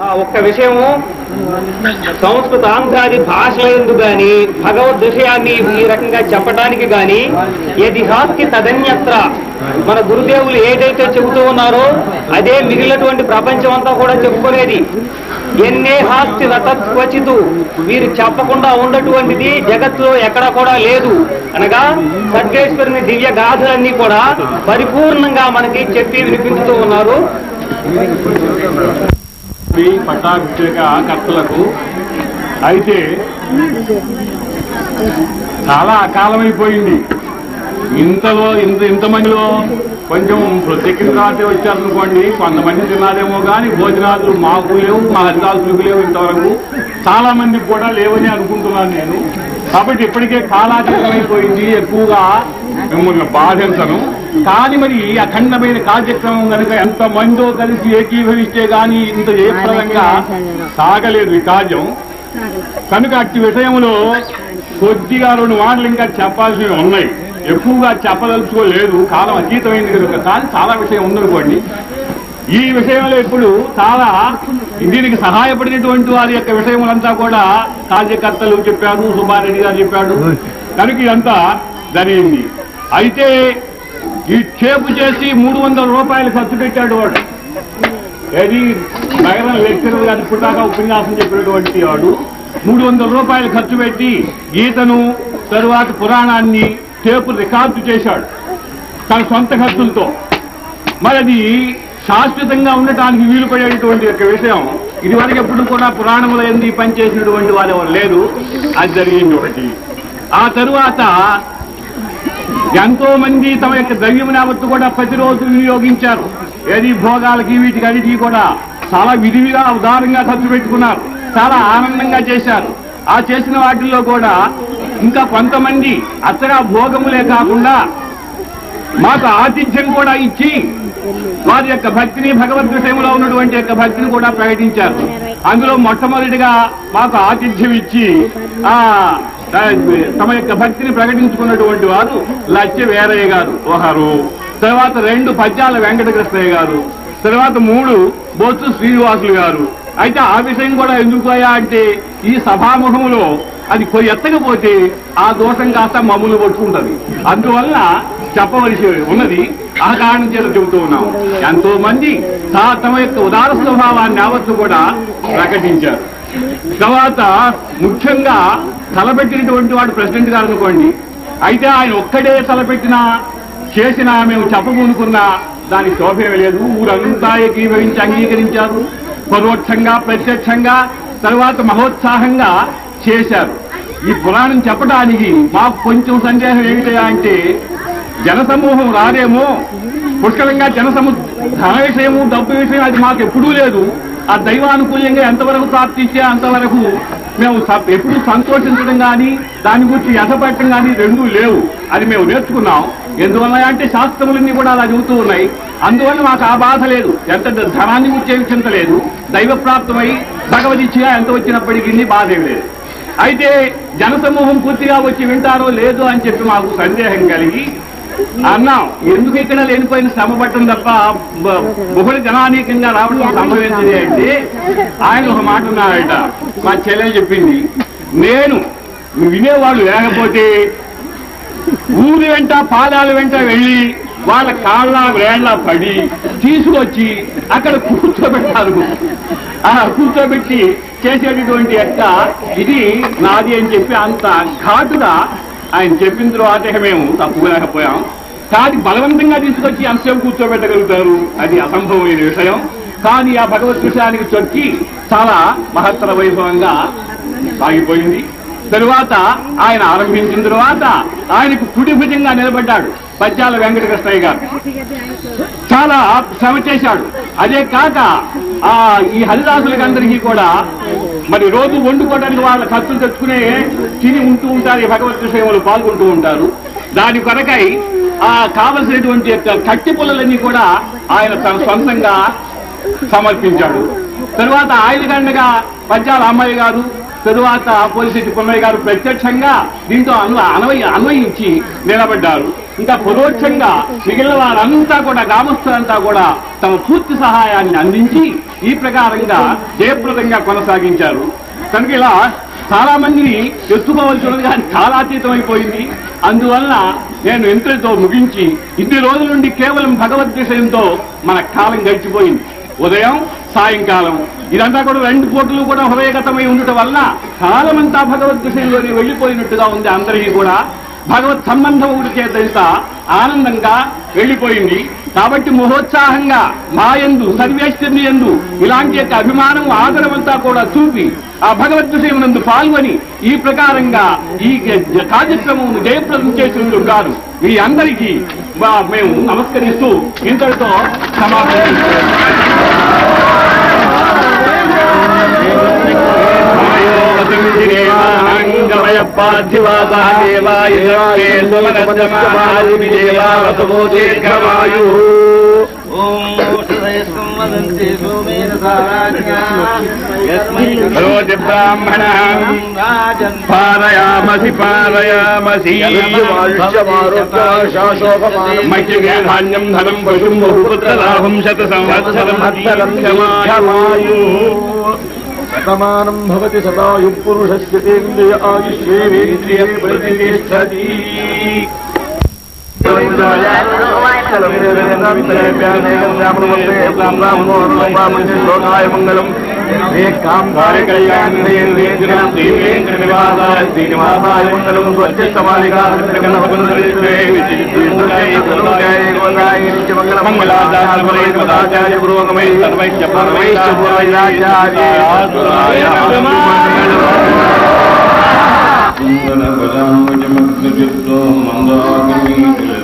ఆ ఒక్క విషయము సంస్కృతాంధ్రాది భాష ఎందు గాని భగవద్ విషయాన్ని ఈ రకంగా చెప్పడానికి గాని ఏది హాస్తి తదన్యత్ర మన గురుదేవులు ఏదైతే చెబుతూ ఉన్నారో అదే మిగిలినటువంటి ప్రపంచం అంతా కూడా చెప్పుకునేది. ఎన్నే హాస్తి రతత్వచితు వీరు చెప్పకుండా ఉన్నటువంటిది జగత్తులో ఎక్కడా కూడా లేదు. అనగా సర్వేశ్వరుని దివ్య గాథలన్నీ కూడా పరిపూర్ణంగా మనకి చెప్పి వినిపించుతూ ఉన్నారు. ఈ పట్టాభిషేక కర్తలకు. అయితే చాలా అకాలమైపోయింది ఇంతలో ఇంత ఇంతమందిలో కొంచెం ప్రత్యేకిన తర్వాతే వచ్చారనుకోండి కొంతమంది తినాలేమో కానీ భోజనాలు మాకు లేవు మా హరిదాసులకు లేవు ఇంతవరకు. చాలా మందికి కూడా లేవని అనుకుంటున్నాను నేను. కాబట్టి ఇప్పటికే కాలాతీతమైపోయింది ఎక్కువగా మిమ్మల్ని బాధించను. కానీ మరి ఈ అఖండమైన కార్యక్రమం కనుక ఎంత మందో కలిసి ఏకీభవిస్తే గాని ఇంత జయప్రదంగా సాగలేదు ఈ కార్యం. కనుక అట్టి విషయంలో కొద్దిగా రెండు మాటలు ఇంకా చెప్పాల్సినవి ఉన్నాయి. ఎక్కువగా చెప్పదలుచుకోలేదు. కాలం అతీతమైంది కనుక కానీ చాలా విషయం ఉందనుకోండి. ఈ విషయంలో ఇప్పుడు చాలా దీనికి సహాయపడినటువంటి వారి యొక్క విషయములంతా కూడా కార్యకర్తలు చెప్పారు సుబ్బారెడ్డి గారు చెప్పాడు. కనుక ఇదంతా జరిగింది. అయితే ఈ చేపు చేసి మూడు వందల రూపాయలు ఖర్చు పెట్టాడు వాడు. ఏది? నగరం లెక్చరర్ గారు పుట్టాక ఉపన్యాసం చెప్పినటువంటి వాడు. మూడు వందల రూపాయలు ఖర్చు పెట్టి గీతను తరువాత పురాణాన్ని టేపు రికార్డు చేశాడు తన సొంత ఖర్చులతో. మరి అది శాశ్వతంగా ఉండటానికి వీలు పడేటువంటి యొక్క విషయం. ఇదివరకు ఎప్పుడు కూడా పురాణముల ఎందు పనిచేసినటువంటి వాళ్ళు ఎవరు లేదు అది జరిగింది ఒకటి. ఆ తరువాత ఎంతో మంది తమ యొక్క ద్రవ్యం యావత్తు కూడా ప్రతిరోజు వినియోగించారు. ఏది భోగాలకి వీటికి అన్నిటికీ కూడా చాలా విధివిగా ఉదారంగా ఖర్చు పెట్టుకున్నారు. చాలా ఆనందంగా చేశారు. ఆ చేసిన వాటిల్లో కూడా ఇంకా కొంతమంది అత్తగా భోగములే కాకుండా మాకు ఆతిథ్యం కూడా ఇచ్చి వారి యొక్క భక్తిని భగవద్ విషయంలో ఉన్నటువంటి యొక్క భక్తిని కూడా ప్రకటించారు. అందులో మొట్టమొదటిగా మాకు ఆతిథ్యం ఇచ్చి ఆ, తమ యొక్క భక్తిని ప్రకటించుకున్నటువంటి వారు లచ్చ వేరయ్య గారు ఒకరు తర్వాత రెండు పద్యాల వెంకటకృష్ణయ్య గారు. తర్వాత మూడు బొత్సు శ్రీనివాసులు గారు. అయితే ఆ విషయం కూడా ఎందుకు అయ్యా అంటే ఈ సభాముఖంలో అది కొ- ఎత్తకపోతే ఆ దోషం కాస్త మమ్ములు పట్టుకుంటది. అందువల్ల చెప్పవలసి ఉన్నది ఆ కారణం చేత చెబుతూ ఉన్నాం ఎంతో మంది తా- తమ యొక్క ఉదార స్వభావాన్ని యావత్తు కూడా ప్రకటించారు. తర్వాత ముఖ్యంగా తలపెట్టినటువంటి వాడు ప్రెసిడెంట్ గారు అనుకోండి. అయితే ఆయన ఒక్కడే తలపెట్టినా చేసినా మేము చెప్పమనుకున్నా దాని శోభేమీ లేదు. ఊరంతా ఏకీభవించి అంగీకరించారు. పరోక్షంగా ప్రత్యక్షంగా తర్వాత మహోత్సాహంగా చేశారు. ఈ పురాణం చెప్పడానికి మాకు కొంచెం సందేహం ఏమిటయా అంటే జనసమూహం రాదేమో. పుష్కలంగా జనసము ధన విషయము డబ్బు విషయం అది మాకు ఎప్పుడూ లేదు. ఆ దైవానుకూల్యంగా ఎంతవరకు ప్రాప్తిస్తే అంతవరకు మేము ఎప్పుడు సంతోషించడం కానీ దాని గురించి ఎసపట్టడం కానీ రెండూ లేవు. అది మేము నేర్చుకున్నాం. ఎందువల్ల అంటే శాస్త్రములన్నీ కూడా అలా చెబుతూ ఉన్నాయి. అందువల్ల మాకు ఆ బాధ లేదు. ఎంత ధనాన్ని గురించి చింత లేదు. దైవ ప్రాప్తమై భగవదిచ్చిగా ఎంత వచ్చినప్పటికీ బాధ లేదు. అయితే జనసమూహం పూర్తిగా వచ్చి వింటారో లేదో అని చెప్పి మాకు సందేహం కలిగి అన్నాం ఎందుకు ఇక్కడ లేనిపోయిన శ్రమ పట్టడం తప్ప బహుళ జనానీకంగా రావడం సంభవించింది అంటే ఆయన ఒక మాట ఉన్నాడట మా చెల్లెలు చెప్పింది నేను వినేవాళ్ళు లేకపోతే ఊరి వెంట పాదాల వెంట వెళ్ళి వాళ్ళ కాళ్ళ వేళ్ళ పడి తీసుకొచ్చి అక్కడ కూర్చోబెట్టారు. ఆ కూర్చోబెట్టి చేసేటటువంటి యొక్క ఇది నాది అని చెప్పి అంత ఘాటుగా ఆయన చెప్పిన తర్వాత మేము తప్పుకోలేకపోయాం కానీ బలవంతంగా తీసుకొచ్చి అంశం కూర్చోబెట్టగలుగుతారు? అది అసంభవమైన విషయం. కానీ ఆ భగవత్ విషయానికి చొక్కి చాలా మహత్తర వైభవంగా సాగిపోయింది. తరువాత ఆయన ఆరంభించిన తరువాత ఆయనకు కుడి భుజంగా నిలబడ్డాడు. పద్యాల వెంకటకృష్ణయ్య గారు. చాలా శ్రమ చేశాడు. అదే కాక ఆ ఈ హరిదాసులకందరికీ కూడా మరి రోజు వండుకోవడానికి వాళ్ళ ఖర్చులు తెచ్చుకునే తిని ఉంటూ ఉంటారు ఈ భగవత్ పాల్గొంటూ ఉంటారు. దాని కొరకై ఆ కావలసినటువంటి యొక్క కట్టి పుల్లలన్నీ కూడా ఆయన తన సొంతంగా సమర్పించాడు. తరువాత ఆయన పంచాల పద్యాల అమ్మాయి గారు తరువాత పోలిశెట్టి పున్నయ్య గారు ప్రత్యక్షంగా దీంతో అన్వయ అన్వయించి నిలబడ్డారు. ఇంకా పరోక్షంగా మిగిలిన వారంతా కూడా గ్రామస్తులంతా కూడా తమ పూర్తి సహాయాన్ని అందించి ఈ ప్రకారంగా జయప్రదంగా కొనసాగించారు. కనుక ఇలా చాలా మందిని ఎత్తుకోవాల్సి ఉన్నది కానీ చాలా అతీతమైపోయింది. అందువలన నేను ఇంతటితో ముగించి ఇన్ని రోజుల నుండి కేవలం భగవద్ మన కాలం గడిచిపోయింది. ఉదయం సాయంకాలం. ఇదంతా కూడా రెండు పూటలు కూడా హృదయగతమై ఉండటం వల్ల కాలమంతా భగవద్ వెళ్ళిపోయినట్టుగా ఉంది అందరికీ కూడా. భగవత్ సంబంధం ఒకటి చేత ఆనందంగా వెళ్ళిపోయింది కాబట్టి మహోత్సాహంగా మాయందు సర్వేశ్వరుని ఎందు ఇలాంటి యొక్క అభిమానం ఆదరమంతా కూడా చూపి ఆ భగవద్ విషయమునందు పాల్గొని ఈ ప్రకారంగా ఈ కార్యక్రమం జయప్రదం చేసినందుకు మీ అందరికీ మేము నమస్కరిస్తూ ఇంతటితో సమాప్తం. ङ्गमय पार्थिवापहदेवायुरायेजेवायुः ब्राह्मणः पारयामसि पालयाम धान्यम् धनम् पशुम् बहुपुत्र लाभुंशत संवत्सरम् हस्तलक्षमायुः वर्तमानम् भवति सदा युक्पुरुषस्य तेन्द्रिय ലോകായമംഗലം ശ്രീകാംഭാരകൃഷ്ണനിവാസായമംഗലം മംഗലാചാര്യപൂർവകമൈ സർവൈശ്യപൂർവൈരാചാര്യ മന്ദാകമീ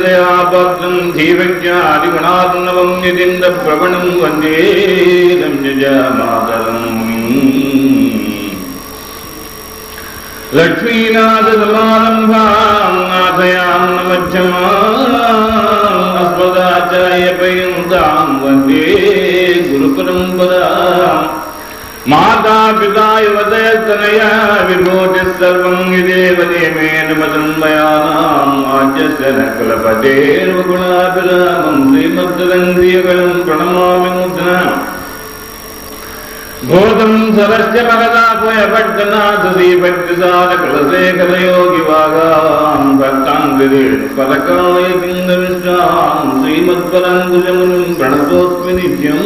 காப்பாற்றும் ஜீவஜாதிகுணாத்மவம் எதிர்ந்த பிரபணம் வந்தேதம் மாதரம் லட்சுமீநாத சமாரம்பாம் நாதயாம் நமச்சமாஸ்மதாச்சாரிய பயம் தாம் வந்தே குரு பரம்பராம் माता पिता युवतय तनय विभूति सर्वंगिदेवते मेन मदम्बयानाम् आज्यस्य न कुलपतेर्वगुणाभिरामम् श्रीमद्दन्दियगणम् प्रणमामि मुद्रा भूतम् सरस्य भगदापयपट्टनाथदीपट्टिसारकलशेखरयोगिवागाम् भक्ताङ्गिरीपदकाय किन्दविश्वाम् श्रीमत्पराङ्कुशमुनिम् प्रणतोऽस्मि नित्यम्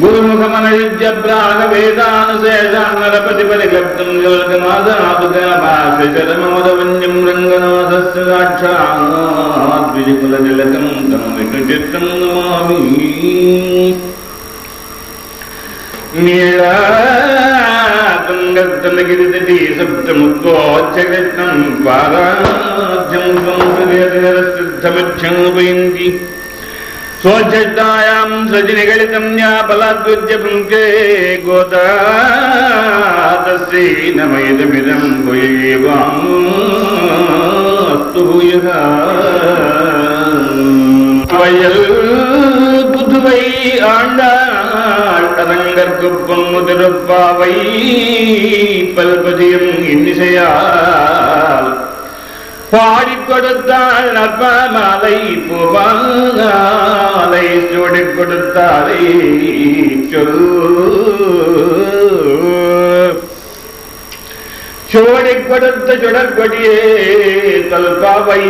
భూముఖమనయుజ్యభ్రాగ వేదానుశేషాన్నరపతిపరిగప్తం యోగనాథనాదుగణమాశరమమదవన్యం రంగనాథస్య సాక్షాద్విజికులతిలకం తం వికృచిత్రం स्वच्छतायाम् सजनिगलितम् या बलाद्युज्य पुङ्के गोता तस्यै नमयदमिदम् भुयेवास्तु भूयः வயல் புதுவை ஆண்டாள் தரங்கற்குப்பம் முதிருப்பாவை பல்பதியம் இன்னிசையால் பாடிக் கொடுத்தாள் நற்பமாலை புவாலை சுடி கொடுத்தாலே சொல். சோடிக் கொடுத்த சுடற்கொடியே தல்பாவை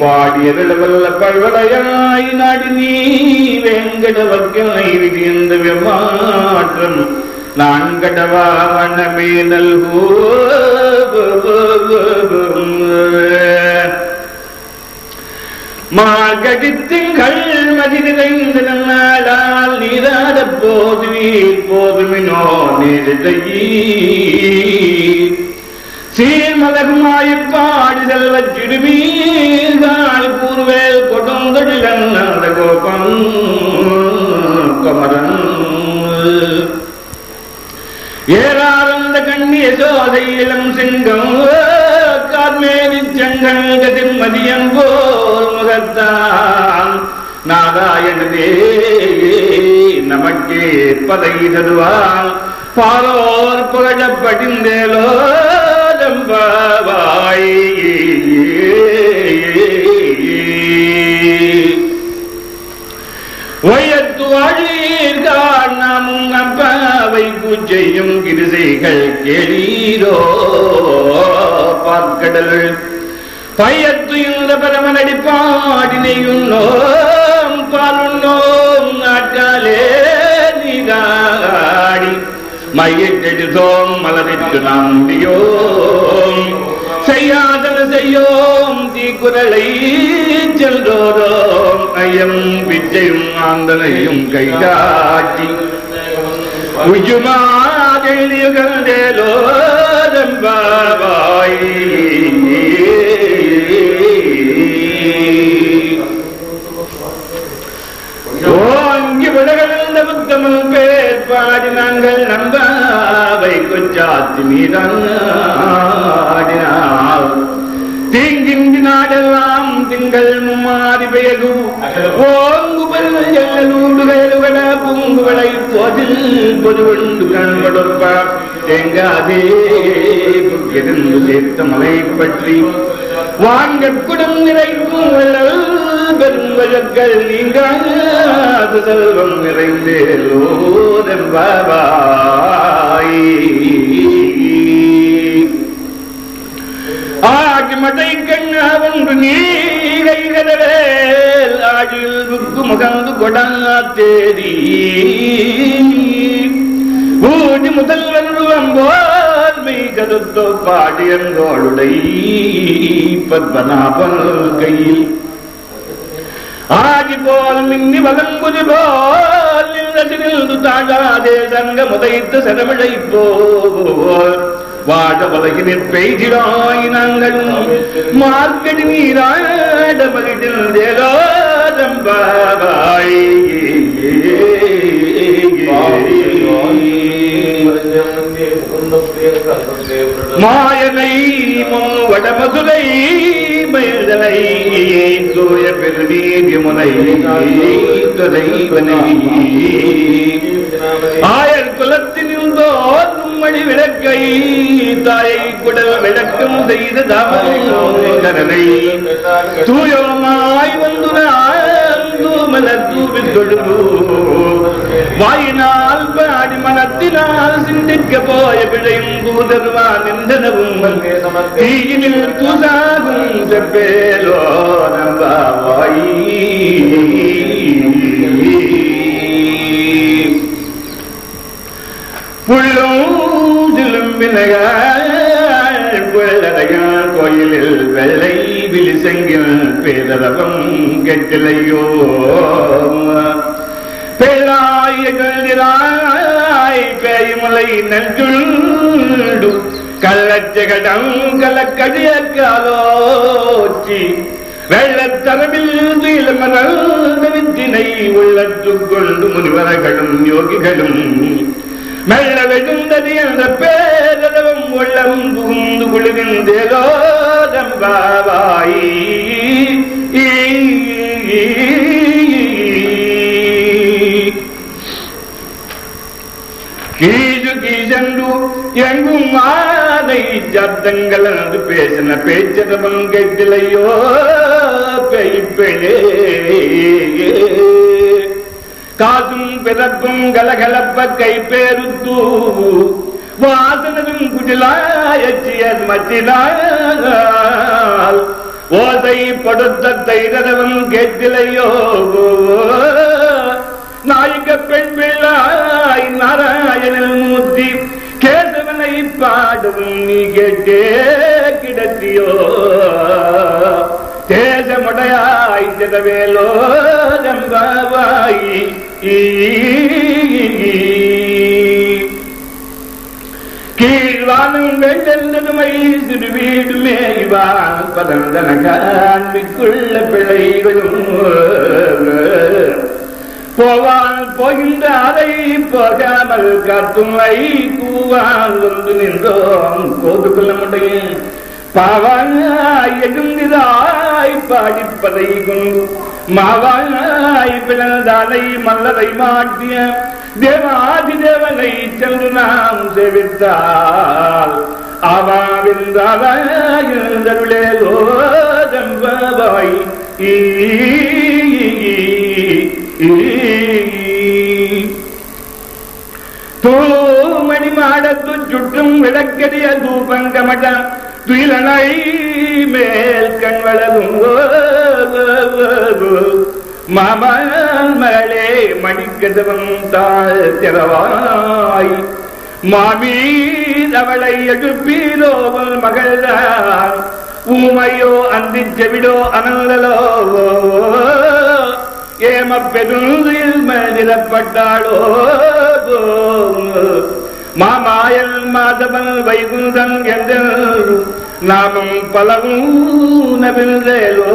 பாடியருளவல்ல பல்வளையாய் நாடி நீ வேங்கட வர்க்கனை விமாற்றம். நான் கடவா வண்ணமே நல்கூர். மார்கடித்திங்கள் மதி நிறைந்த நாளால் நீராட போதுவீர் போதுமினோ நேரிடையீ. சீர்மலகுமாயிப்பாடி செல்வச் சிறுமீர்கள் கூறுவேல் கொடுந்தொழிலன் அந்த கோபம் குமரன். ஏறாரந்த கண்ணிய சோதை இளம் சிங்கம். கார்மேனி செங்கல் கதிர் மதியம் போல் முகத்தான். நாராயணனே நமக்கே பதை தருவான் பாலோர் புகழப் படிந்தேலோ தம்பாவாய் ஒயத்து அழீர்கான் நாமும் அப்பாவை பூஜையும் கிருசைகள் கேளீரோ. பார்க்கடல் பயத்து இந்த பரமனடி பாடினையுன்னோம் பாலுன்னோம் நாட்டாலே நீராடி. மையெட்டெடுத்தோம் மலரிட்டு நம்பியோம் செய்யாதன செய்யோம் தீக்குரலை செல்தோரோம் ஐயம் விச்சையும் ஆந்தனையும் கைகாட்டி. உஜுமாதேலோதம்பாவாய் ஓங்கி விலகலந்த புத்தமும் பேர் பாடி நாங்கள் நம்பாவை கொச்சாத்து மீதாடினால் தீங்கின்றி நாடெல்லாம் திங்கள் மும்மாறி பெயகு. ஓங்கு பல்வூடுகளுவட பூங்குவளை போதில் பொதுவண்டு கண்படொப்ப தேங்காதே இருந்து சேர்த்த மலை பற்றி. வாங்க குடம் நிறைக்கும் வள்ளல் பெரும் வழக்கள் நீங்காத செல்வம் நிறைந்தேலோதம்பாய் ஆடி மடை கண்ணா ஒன்று நீகைகளேல் முக்கு முகந்து கொடா தேடி ஊடி முதல்வன் வம்போல் மெய் பாடியங்கோளுடை பத்மநாபன் கையில். ஆடி போல் மின்னி வகங்குதி போல் நின்று தாழாதே தங்க முதைத்து சரமிழை போல் வாட உலகினிற் பெய்திடாய் நாங்கள். மார்க்கடி நீராட மகிழ்ச்சில் தேலோதம்பாய் மாயனை வடமதுரை மயில்தலை தூய பெருநீதி முனை துறைவனை ஆயர் குலத்தினின்றோர் மணி விளக்கை தாயை குடல் விளக்கம் செய்து தாமரை தூயமாய் வந்து தூமல தூவி தொழுது வாயினால் பாடி மனத்தினால் சிந்திக்க போய பிழையும் தூதர்வான் நின்றனவும். தீயினில் தூதாகும் செப்பேலோ நம்பாவாய். புள்ளும் கோயிலில் வெள்ளை விழிசெங்கில் பேரரவம் கெட்டிலையோ. பேராய கல்திராய் பேய்மலை நஞ்சுண்டு கள்ளச்சகடம் கலக்கடியாலோச்சி வெள்ளத்தரவில் நீலமரல் வித்தினை உள்ளத்துக் கொண்டு முனிவர்களும் யோகிகளும் மெல்ல வெகுந்தது என்ற பேரளவும் உள்ளம் புகுந்து குழுகின்றேலோதம்பாவாய் கீழு கீழன்று எங்கும் மாதை சப்தங்கள் என்று பேசின பேச்சதமும் கேட்டிலையோ பெய்பெழே காசும் பிறக்கும் கலகலப்ப கைப்பேருத்து வாசனதும் குடிலாயச்சியர் மத்தினால் ஓசை படுத்த தைரவம் கேட்டிலையோ நாயக பெண் பிள்ளாய் பாடவாய் நாராயணன் மூர்த்தி கேசவனை பாடும் நீ கேட்டே கிடத்தியோ. தேசமுடையாய் திடவேலோ ஜம்பாவாயி கீழ்வானம் வெள்ளெல்லதுமை சிறு வீடு மேய்வான் பதந்தனகான் மிக்குள்ள பிள்ளைகளும் போவான் போகின்ற அதை போகாமல் காத்துமை கூவான் வந்து நின்றோம். கோதுக்குள்ள முடியும் பாவாய் எழுந்திராய் பாடிப்பதை கொண்டு மாவாய் பிளந்தானை மல்லதை மாட்டிய தேவாதி தேவனை சென்று நாம் சேவித்தால் அவாவிருந்தருளே லோதம்பாய் தூமணி மாடத்து சுற்றும் விளக்கடிய தூபங்கமட்டான் துயிலனை மேல் கண்வளரும் மாமன் மகளே மணிக்கதவம் தாழ் திறவாய். மாமீர் அவளை எழுப்பீரோவல் மகள்தான். ஊமையோ அந்தி செவிடோ அனந்தலோ ஏம பெருந்தில் மனிதப்பட்டாளோ மாமாயல் மாதவன் வைகுந்தன் என்று நாமும் பலவும் நபிந்தேலோ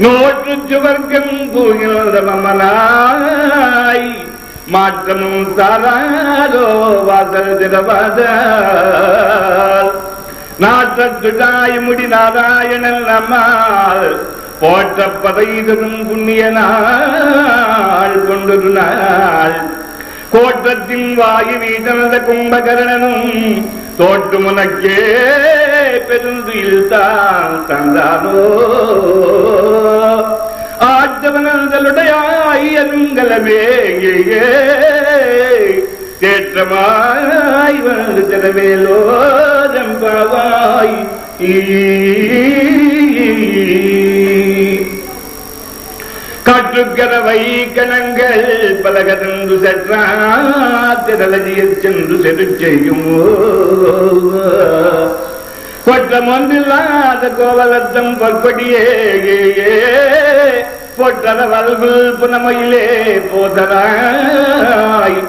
நோற்று சுவர்க்கம் பூகினாய் மாற்றமும் தாராரோ வாசல் திரவாத நாற்றத்துடாய் முடி நாராயணன் நம்மால் போற்ற புண்ணிய நாள் கொண்டொரு நாள் கோட்டத்தின் வாயு வீசனத கும்பகரணனும் தோற்று முனக்கே பெருந்துயில் தான் தந்தானோ. ஆற்றவனந்தலுடையாய் தேற்றமாய் வந்து திறவேலோ ஜம்பாவாய் காற்றுக்கரவை கணங்கள் பலகதந்து சற்றாத்திரலஜிய சென்று செரு செய்யும் கொற்றம் ஒன்றில்லாத கோவலத்தம் பொற்படியே பொற்றத வல்குல் புனமையிலே போதராய்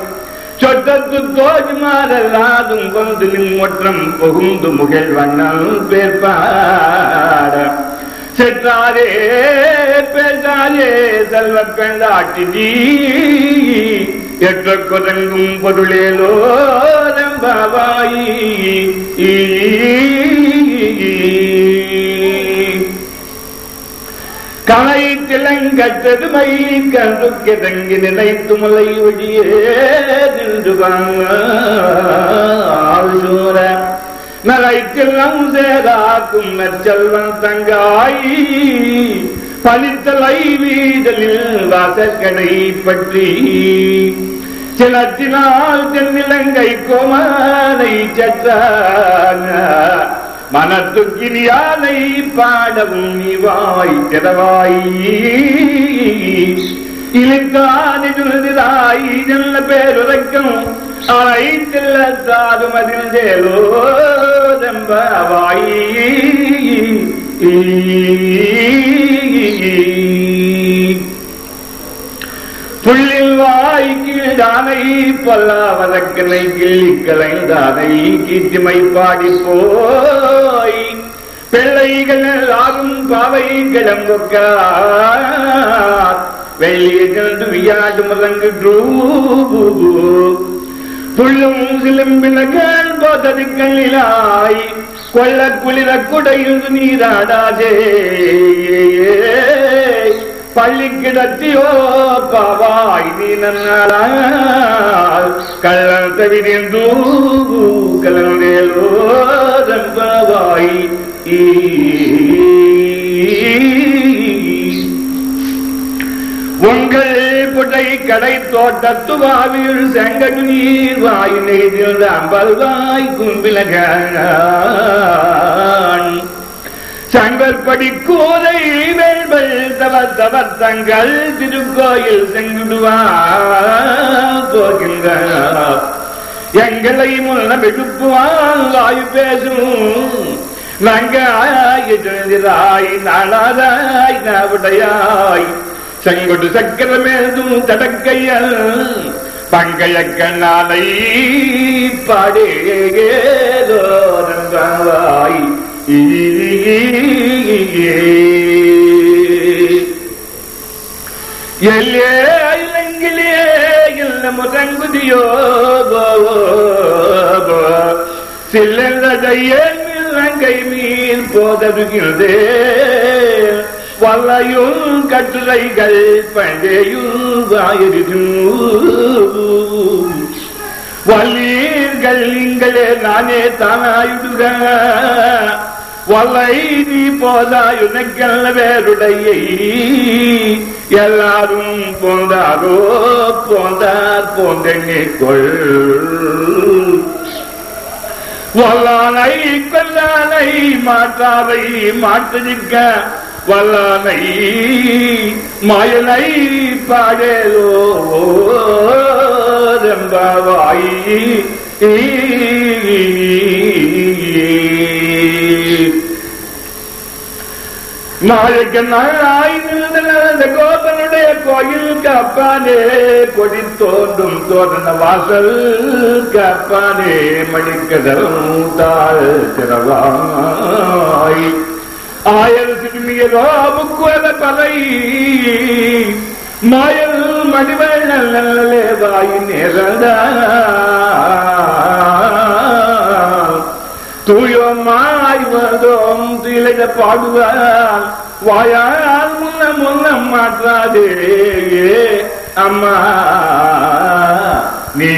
சொட்டத்து தோஜுமாறல்லாதும் கொந்திலின் ஒற்றம் புகுந்து முகில் வண்ணம் பேர்பாட. செற்றாரே பேசாரே செல்வ பெண்டாட்டி நீ. எற்ற குரங்கும் பொருளேலோ ரம்பாவாயி கலை திலங்கற்றதுமை கண்டு கிடங்கி நினைத்து மலை ஒழியே நின்று ஆழ்சூர நலைக்கெல்லாம் சேதாக்கும் நற்செல்வன் தங்காய் பலித்தலை வீதலில் வாசக்கடை பற்றி. சிலத்தினால் தென்னிலங்கை கோமானை சற்றான மனத்துக்கிரியானை பாடவும் இவாய் திறவாய். இழுக்காதிராய் நல்ல பேருரைக்கும் அலை செல்லத்தாதும் அதில் தேலோதம்பாவாய் புள்ளில் வாய் கீழானை பல்லாவதக்கனை கிள்ளி கலைந்தானை கீர்த்திமை பாடி போய். பிள்ளைகள் ஆகும் பாவை கிளம்புக்க வெள்ளிய கண்டு வியாடு மதங்கு துள்ளும் சிலம்பினகள் போதது கண்ணிலாய் கொள்ள குளிர குடையில் நீராடாதே பள்ளி கிடத்தியோ பாவாய் நீ நன்னாளால் கள்ளல் தவிரிந்து உங்கள் புடை கடை தோட்டத்து வாவில் செங்கடு நீர் வாய் நெய்தில் அம்பல்வாய் கும்பிலக சங்கற்படி கூரை வேள்வல் தவ தவர் தங்கள் திருக்கோயில் செங்குடுவார் போகின்றார் எங்களை முன்னம் எடுப்புவான் வாயு பேசும். நங்காய் நாளாதாய் நாவுடையாய் செங்கொடு சக்கரமேதும் தடக்கைய பங்கையக்கண்ணாலை பாடேகேலோ நன்றாய் எல்லே இலங்கிலே இல்ல முதங்குதியோ சில்லதையே இலங்கை மீன் போதருகிறதே. வலையும் கட்டுரைகள் பண்டையும் வாயிருக்கும் வல்லீர்கள் நீங்களே நானே தானாயுடுக. வலை நீ போதாயுனக்கல்ல வேருடைய எல்லாரும் போந்தாரோ போந்தார் போந்தெங்கே கொள். வல்லானை கொல்லானை மாற்றாரை மாற்றிருக்க வல்லானை மாயனை பாடேலோ ரெம்பாவாய் நாளைக்கு நாளாய் நின்ற கோபனுடைய கோயில் கப்பானே கொடி தோன்றும் தோரண வாசல் கப்பானே மணிக்கதல் தாழ் திறவாய். ஆயர் சிறுமியரோ புக்குவத பலை மாயல் மடிவள் வாயு வாய் நேரடா தூயோமாய் வந்தோம் திளைத பாடுவார் வாயால் முன்ன முன்ன மாற்றாதே. அம்மா நீ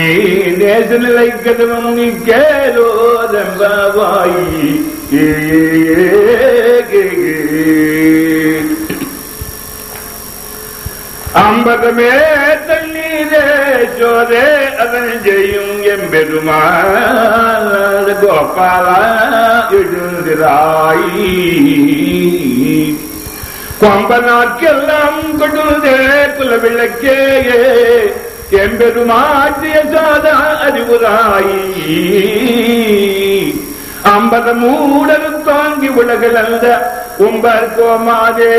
நேச நிலை கதவம் நீ கேலோ தம்பாவாய் ஏ அம்பதமே தண்ணீரே சோதே அதன் செய்யும் எம்பெருமான கோபாலா எழுந்திராய். கொம்ப நாட்கெல்லாம் கொடுதே குல அம்பத மூடர் தாங்கி உலகில் அந்த உம்பர் கோமாதே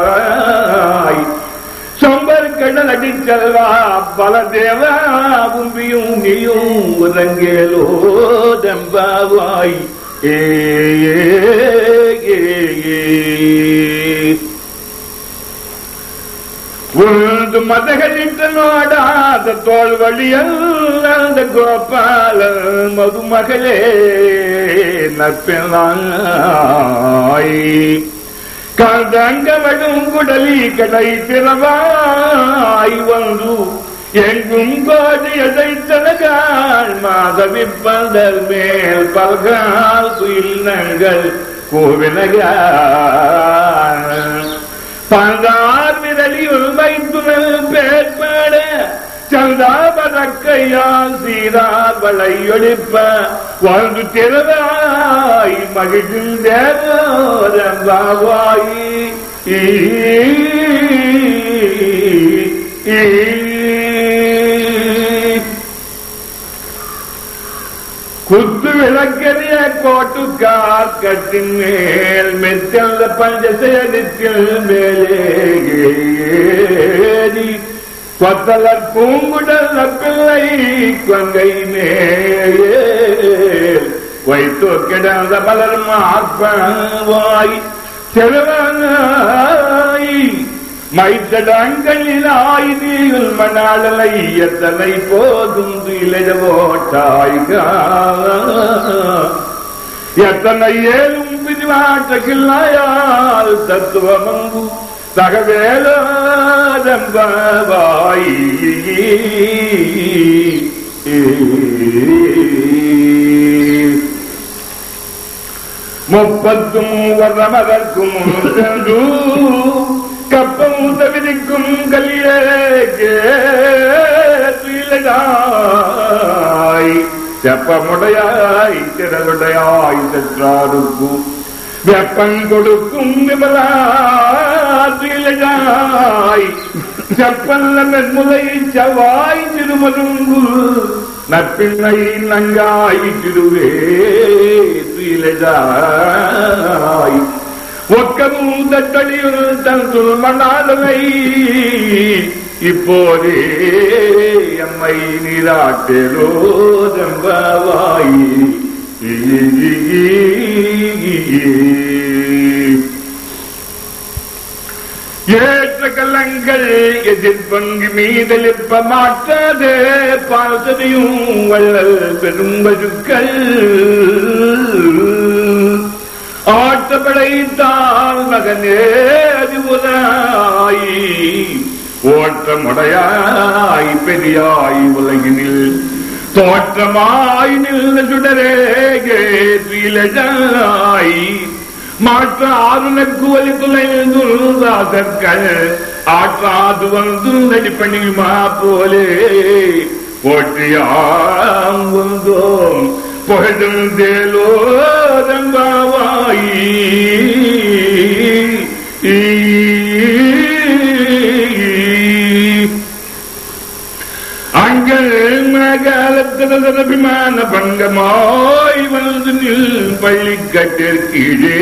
யுதங்காதிராய் சொம்பர் கடல் அடிச்சல்வா பல தேவா உம்பியும் நீயும் உதங்கேலோ தம்பாவாய். ஏ ஏ, ஏ, ஏ. தோல் வழியல் அந்த கோபால மதுமகளே நற்பினாய் கந்தங்கவடும் குடலி கடை திறவாய் வந்து எங்கும் கோடி தனகால் மாதவி பந்தல் மேல் பல்கால் சுயில்னங்கள் கோவினகால் பந்தார் விரலியுள் வைத்துணல் பேர்பாட சந்தாபதக்கையால் சீரார் வளையொழிப்ப வாழ்ந்து திறவாய் மகிழ்ச்சில் தேவாய் குத்து விளக்கரிய கோட்டுக்கார் கட்டின் மேல் மெத்தல்ல பஞ்சசேதத்தில் மேலேடி கொத்தலர் பூங்குடல் பிள்ளை கொங்கை மேல். வைத்தோ கிடந்த பலர் மாப்பாய் செலவாய் மைத்தடங்களில் நீள் மணாளலை எத்தனை போதும் இளையவோட்டாய் எத்தனை ஏழும் பிரிவாட்டக்கில்லாயால் தத்துவமங்கு தகவேலா. ആലംബമായി മുപ്പത്തും വർണമകർക്കും കപ്പം തവിരിക്കും കല്ലിലേക്ക് ചപ്പമുടയായി ചിറകുടയായി തെറ്റാടുക്കൂ. வெப்பம் கொடுக்கும் விமலாய் செப்பல்ல மென்முலை செவ்வாய் திருமருங்கு. நற்பின்னை நங்காய் திருவே துயிலாய் ஒக்கமும் தட்டடியுள் தன் துல்மனாதவை இப்போதே எம்மை நீராட்டேலோ தம்பாவாய் ஏற்ற கல்லங்கள் எதிர்பங்கு மீதெழுப்ப மாற்றாது பார்த்ததையும் வள்ளல் பெரும் வசுக்கள் ஆட்டப்படைத்தால் மகனே அறிவுதாய் ஓட்டமுடையாய் பெரியாய் உலகினில். ٹ آل آٹا دند پولیٹ لوائی வலி அபிமான பங்கமாய் வந்து நில் பள்ளி கட்டிற்கீழே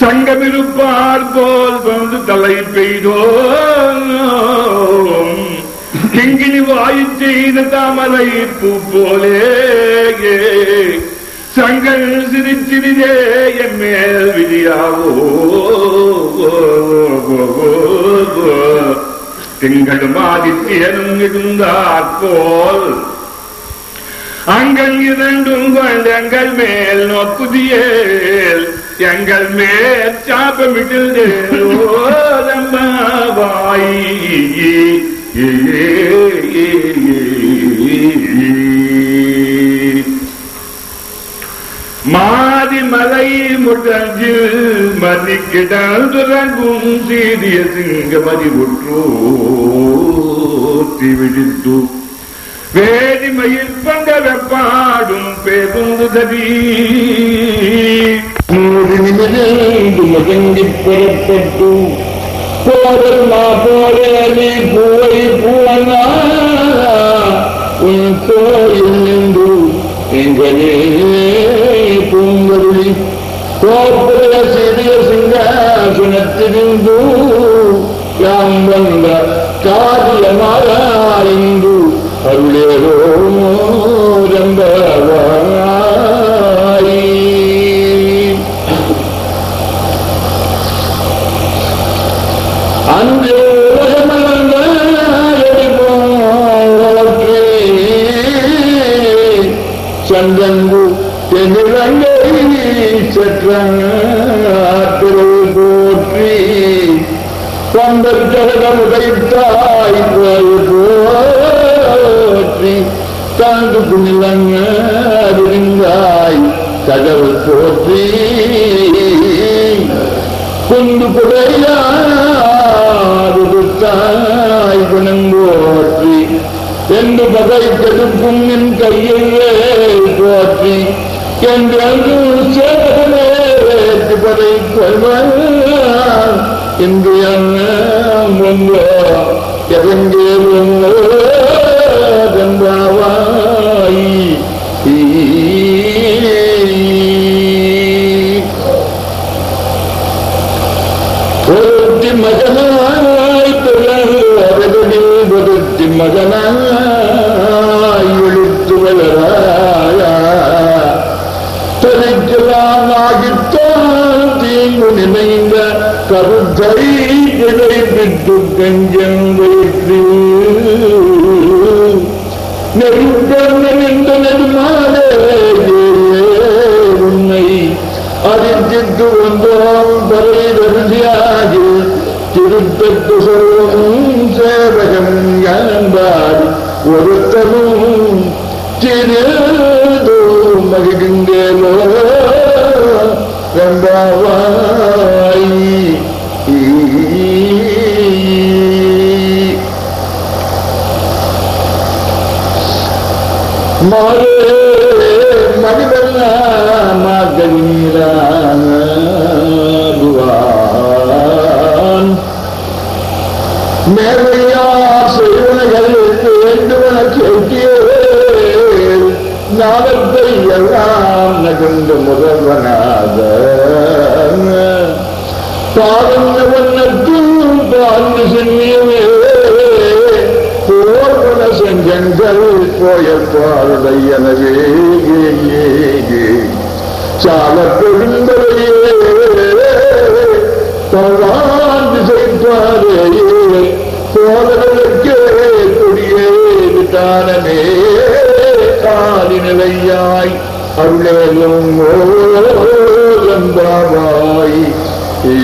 சங்கமிருப்பார் போல் வந்து தலை பெய்தோ கிங்கினி வாயு செய்த தாமரை பூ போலே. சங்கள் சிரிச்சிரிதே என் மேல் விதியாவோ. திங்களும் ஆதித்யனும் இருந்தாற் போல் அங்கள் இரண்டும் கொண்டு எங்கள் மேல் நோக்குதியேல் எங்கள் மேல் சாப்பமிட்டு ஓரம்பாய் மாதிமலை முடஞ்சில் மதிக்கிடல் துறங்கும் சீரிய சிங்கமதி உற்றோத்தி விழித்து வேதிமையில் பங்க வெப்பாடும் பேருந்து தடி நூறு நிமிடந்து மகங்கி புறப்பட்டு போதல் போரே பூவை பூவனா உன் கோயில் நின்று எங்களே பூங்கொழி ಕೋಪದ ಸೇವೆಯ ಸಿಂಹಾಸನತ್ತಿನಿಂದು ಯಾಂಬಂದ ಕಾರ್ಯ ಮಾರ ಎಂದು ಅರುಳೇರೋ وجنده மாலே மாகவீரான் மேலையா செய்வனகள் வேண்டுவன கேட்டியே நாளத்தை எல்லாம் நகர்ந்து முதல்வனாக பாருங்க வண்ணத்தில் பாருங்க சென்னிய. செஞ்சங்கள் போய சால பெருந்தலையே பகவான் செய்தாரே சோதரனுக்கே கொடியே காலி நிலையாய் அருளேலும் ஓலம்பாவாய். ஏ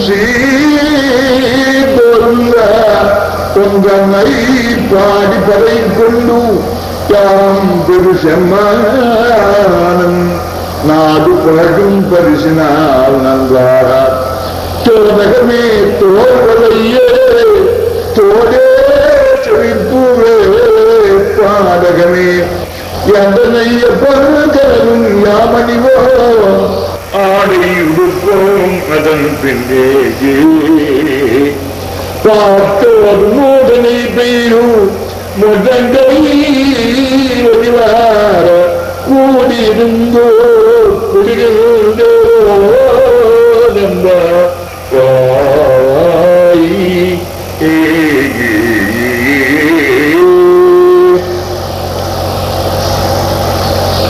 வெல்லும் சீர்ந்த பொங்கமை பாடி படை கொண்டு யாம் பெருசம்மானம் நாடு பழகும் பரிசினால் நன்றாக தோதகமே தோல்வலையே தோடே செழிப்புவே பாடகமே. எந்தனைய பருகரும் யாமணிவோ? ஆடியிருப்போம் அதன் பின்னே பார்த்தோர் மூடனை பெய்யும் முதங்கை ஒளிவார கூடியிருந்தோ குடியிருந்தோ நம்ப ஏ